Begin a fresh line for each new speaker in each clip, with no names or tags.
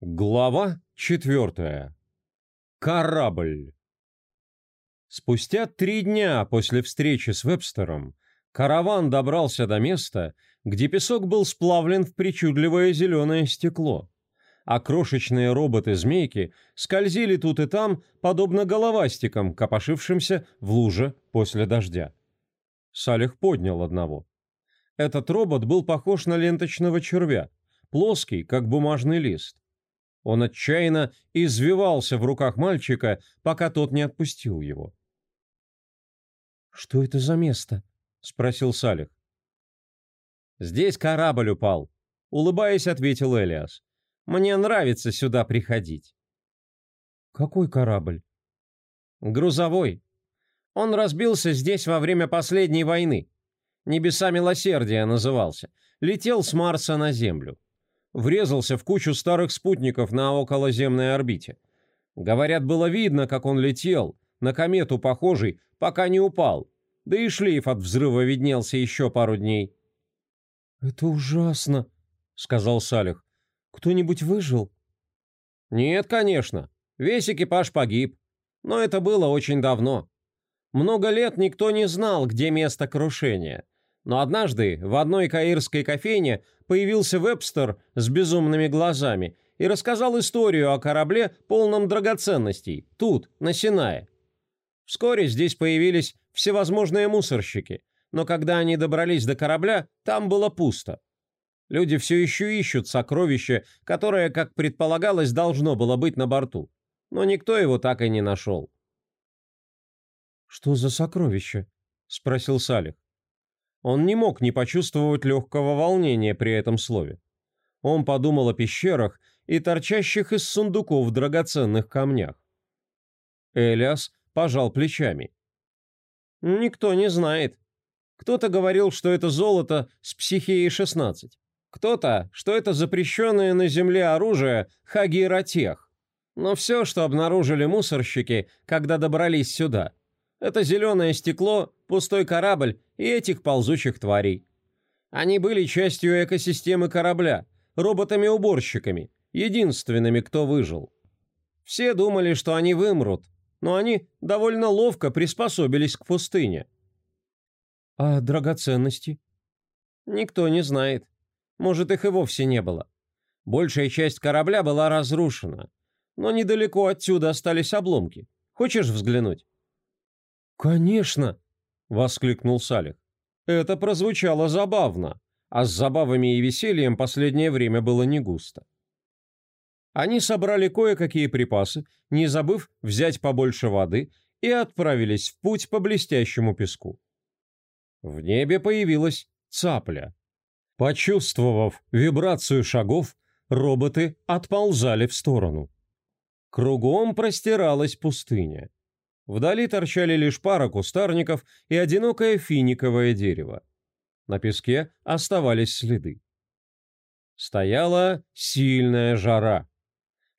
Глава четвертая. Корабль. Спустя три дня после встречи с Вебстером караван добрался до места, где песок был сплавлен в причудливое зеленое стекло, а крошечные роботы-змейки скользили тут и там, подобно головастикам, копошившимся в луже после дождя. Салих поднял одного. Этот робот был похож на ленточного червя, плоский, как бумажный лист. Он отчаянно извивался в руках мальчика, пока тот не отпустил его.
«Что это за место?» — спросил Салих.
«Здесь корабль упал», — улыбаясь, ответил Элиас. «Мне нравится сюда приходить».
«Какой корабль?»
«Грузовой. Он разбился здесь во время последней войны. Небеса милосердия назывался. Летел с Марса на Землю врезался в кучу старых спутников на околоземной орбите. Говорят, было видно, как он летел, на комету похожий, пока не упал. Да и шлейф от взрыва виднелся еще пару дней.
«Это ужасно», — сказал Салих. «Кто-нибудь выжил?»
«Нет, конечно. Весь экипаж погиб. Но это было очень давно. Много лет никто не знал, где место крушения. Но однажды в одной каирской кофейне появился Вебстер с безумными глазами и рассказал историю о корабле, полном драгоценностей, тут, на Синае. Вскоре здесь появились всевозможные мусорщики, но когда они добрались до корабля, там было пусто. Люди все еще ищут сокровище, которое, как предполагалось, должно было быть на борту. Но никто его так и не нашел.
«Что за сокровище?» — спросил Салих.
Он не мог не почувствовать легкого волнения при этом слове. Он подумал о пещерах и торчащих из сундуков драгоценных камнях. Элиас пожал плечами. «Никто не знает. Кто-то говорил, что это золото с психией-16. Кто-то, что это запрещенное на земле оружие Хагиратех. Но все, что обнаружили мусорщики, когда добрались сюда, это зеленое стекло, пустой корабль и этих ползучих тварей. Они были частью экосистемы корабля, роботами-уборщиками, единственными, кто выжил. Все думали, что они вымрут, но они довольно ловко приспособились к пустыне.
А драгоценности?
Никто не знает. Может, их и вовсе не было. Большая часть корабля была разрушена, но недалеко отсюда остались обломки. Хочешь взглянуть?
«Конечно!»
— воскликнул Салих. Это прозвучало забавно, а с забавами и весельем последнее время было не густо. Они собрали кое-какие припасы, не забыв взять побольше воды, и отправились в путь по блестящему песку. В небе появилась цапля. Почувствовав вибрацию шагов, роботы отползали в сторону. Кругом простиралась пустыня. Вдали торчали лишь пара кустарников и одинокое финиковое дерево. На песке оставались следы. Стояла сильная жара.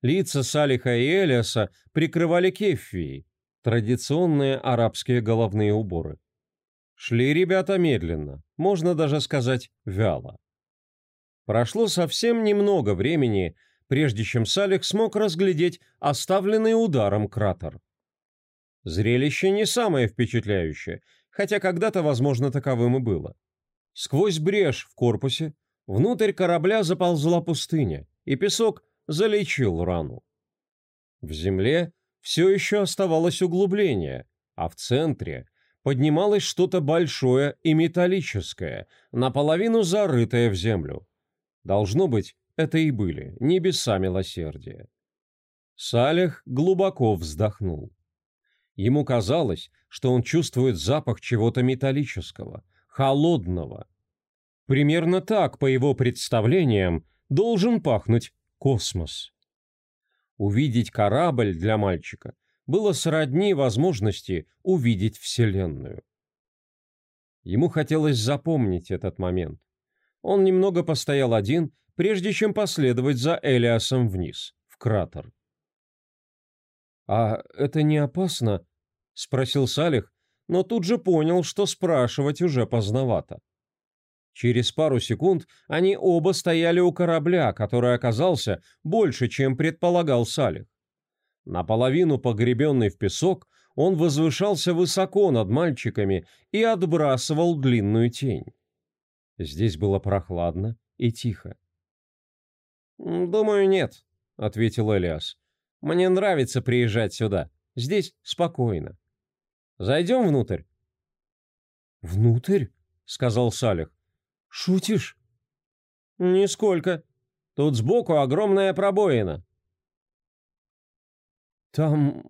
Лица Салиха и Элиаса прикрывали кеффии, традиционные арабские головные уборы. Шли ребята медленно, можно даже сказать вяло. Прошло совсем немного времени, прежде чем Салих смог разглядеть оставленный ударом кратер. Зрелище не самое впечатляющее, хотя когда-то, возможно, таковым и было. Сквозь брешь в корпусе внутрь корабля заползла пустыня, и песок залечил рану. В земле все еще оставалось углубление, а в центре поднималось что-то большое и металлическое, наполовину зарытое в землю. Должно быть, это и были небеса милосердия. Салех глубоко вздохнул. Ему казалось, что он чувствует запах чего-то металлического, холодного. Примерно так, по его представлениям, должен пахнуть космос. Увидеть корабль для мальчика было сродни возможности увидеть Вселенную. Ему хотелось запомнить этот момент. Он немного постоял один, прежде чем последовать за Элиасом вниз, в кратер. «А это не опасно?» — спросил Салих, но тут же понял, что спрашивать уже поздновато. Через пару секунд они оба стояли у корабля, который оказался больше, чем предполагал Салих. Наполовину погребенный в песок, он возвышался высоко над мальчиками и отбрасывал длинную тень. Здесь было прохладно и тихо. «Думаю, нет», — ответил Элиас. «Мне нравится приезжать сюда. Здесь спокойно. Зайдем внутрь?»
«Внутрь?» — сказал Салих. «Шутишь?»
«Нисколько. Тут сбоку огромная пробоина».
«Там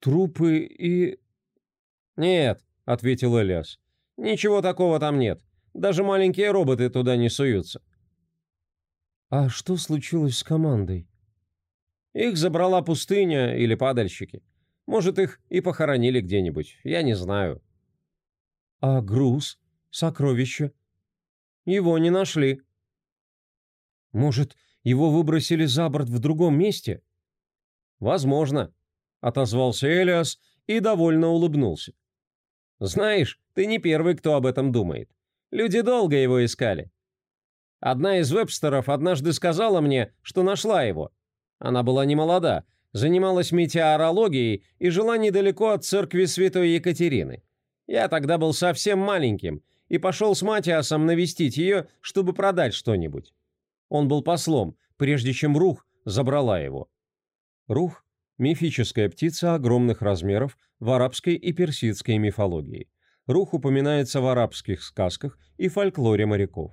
трупы и...»
«Нет», — ответил Элиас. «Ничего такого там нет. Даже маленькие роботы туда не суются».
«А что случилось с командой?»
«Их забрала пустыня или падальщики. Может, их и похоронили где-нибудь, я не знаю».
«А груз? Сокровища?»
«Его не нашли».
«Может, его выбросили за борт в другом месте?»
«Возможно», — отозвался Элиас и довольно улыбнулся. «Знаешь, ты не первый, кто об этом думает. Люди долго его искали. Одна из вебстеров однажды сказала мне, что нашла его. Она была не молода, занималась метеорологией и жила недалеко от церкви святой Екатерины. Я тогда был совсем маленьким и пошел с Матиасом навестить ее, чтобы продать что-нибудь. Он был послом, прежде чем Рух забрала его. Рух – мифическая птица огромных размеров в арабской и персидской мифологии. Рух упоминается в арабских сказках и фольклоре моряков.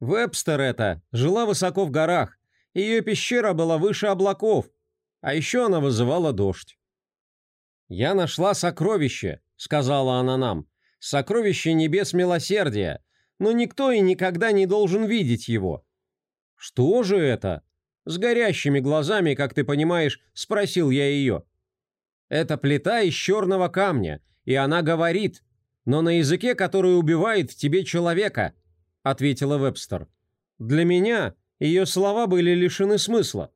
Вебстер это жила высоко в горах. Ее пещера была выше облаков. А еще она вызывала дождь. «Я нашла сокровище», — сказала она нам. «Сокровище небес милосердия. Но никто и никогда не должен видеть его». «Что же это?» С горящими глазами, как ты понимаешь, спросил я ее. «Это плита из черного камня, и она говорит, но на языке, который убивает в тебе человека», — ответила Вебстер. «Для меня ее слова были лишены смысла.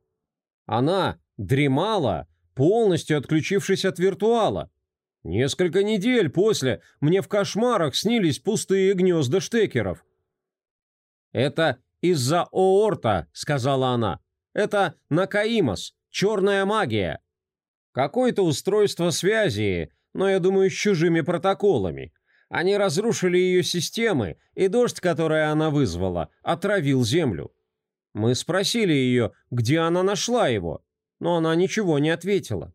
Она дремала, полностью отключившись от виртуала. Несколько недель после мне в кошмарах снились пустые гнезда штекеров. «Это из-за Оорта», — сказала она. «Это Накаимос, черная магия. Какое-то устройство связи, но, я думаю, с чужими протоколами. Они разрушили ее системы, и дождь, который она вызвала, отравил землю. Мы спросили ее, где она нашла его, но она ничего не ответила.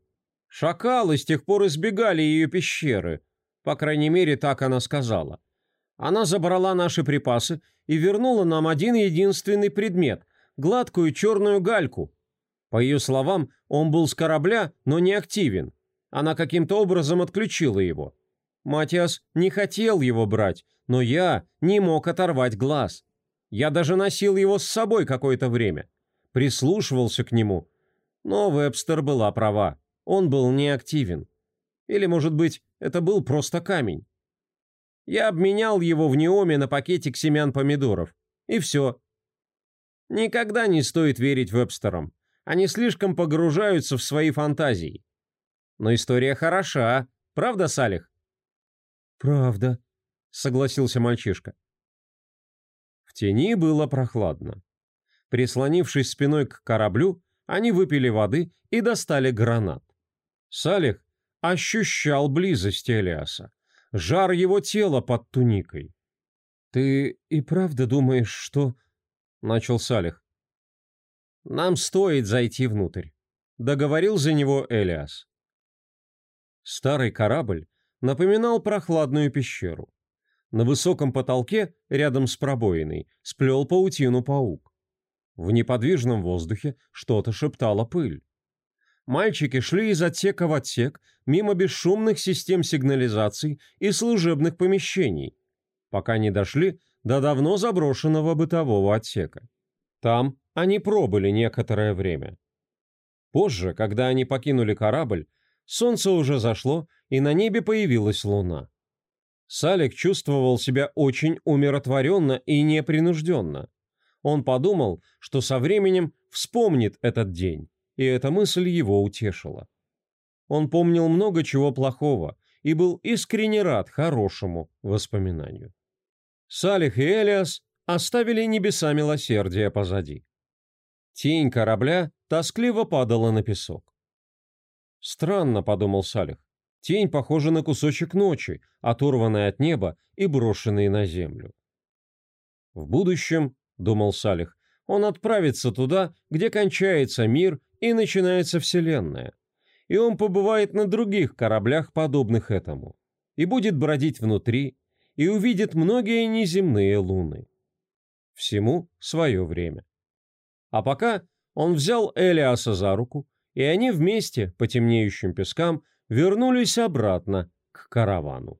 Шакалы с тех пор избегали ее пещеры, по крайней мере, так она сказала. Она забрала наши припасы и вернула нам один единственный предмет – гладкую черную гальку. По ее словам, он был с корабля, но не активен. Она каким-то образом отключила его. Матиас не хотел его брать, но я не мог оторвать глаз. Я даже носил его с собой какое-то время. Прислушивался к нему. Но Вебстер была права. Он был неактивен. Или, может быть, это был просто камень. Я обменял его в неоме на пакетик семян помидоров. И все. Никогда не стоит верить Вебстерам. Они слишком погружаются в свои фантазии. Но история хороша, правда, Салих?
«Правда», — согласился мальчишка.
В тени было прохладно. Прислонившись спиной к кораблю, они выпили воды и достали гранат. Салих ощущал близость Элиаса, жар его тела под туникой.
«Ты и правда думаешь, что...» — начал Салих.
«Нам стоит зайти внутрь», — договорил за него Элиас. Старый корабль напоминал прохладную пещеру. На высоком потолке, рядом с пробоиной, сплел паутину паук. В неподвижном воздухе что-то шептала пыль. Мальчики шли из отсека в отсек, мимо бесшумных систем сигнализаций и служебных помещений, пока не дошли до давно заброшенного бытового отсека. Там они пробыли некоторое время. Позже, когда они покинули корабль, солнце уже зашло, и на небе появилась луна. Салик чувствовал себя очень умиротворенно и непринужденно. Он подумал, что со временем вспомнит этот день, и эта мысль его утешила. Он помнил много чего плохого и был искренне рад хорошему воспоминанию. Салих и Элиас оставили небеса милосердия позади. Тень корабля тоскливо падала на песок. «Странно», — подумал Салих. «Тень похожа на кусочек ночи, оторванный от неба и брошенный на землю». «В будущем», — думал Салих, — «он отправится туда, где кончается мир и начинается Вселенная, и он побывает на других кораблях, подобных этому, и будет бродить внутри, и увидит многие неземные луны. Всему свое время. А пока он взял Элиаса за руку, и они вместе по темнеющим пескам вернулись обратно к каравану.